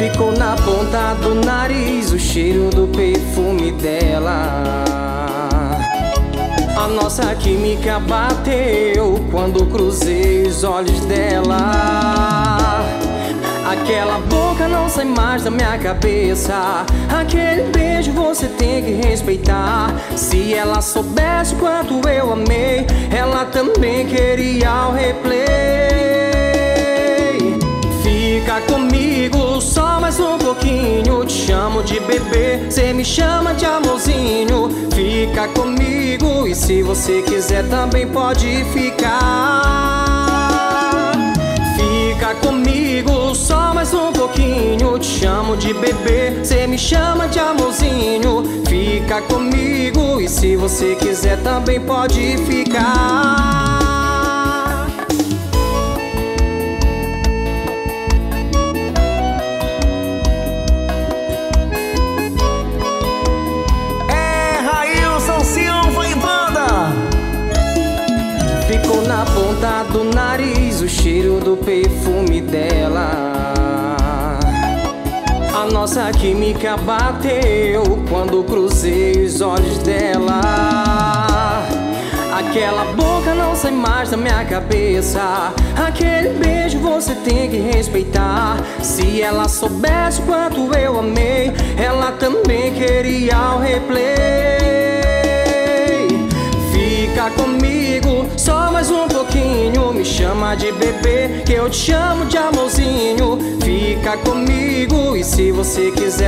Ficou na ponta do nariz o cheiro do perfume dela. A nossa química bateu quando cruzei os olhos dela. Aquela boca não sai mais da minha cabeça. Aquele beijo você tem que respeitar. Se ela soubesse quanto eu amei, ela também queria o replay. Fica comigo só de bebê, cê me chama de amorzinho. Fica comigo e se você quiser também pode ficar. Fica comigo só mais um pouquinho. Te chamo de bebê, cê me chama de amorzinho. Fica comigo e se você quiser também pode ficar. Ficou na ponta do nariz o cheiro do perfume dela. A nossa química bateu quando cruzei os olhos dela. Aquela boca não sai mais da minha cabeça. Aquele beijo você tem que respeitar. Se ela soubesse o quanto eu amei, ela também queria o replay. Fica comigo mais um pouquinho. Me chama de bebê, que eu te chamo de amorzinho. Fica comigo e se você quiser.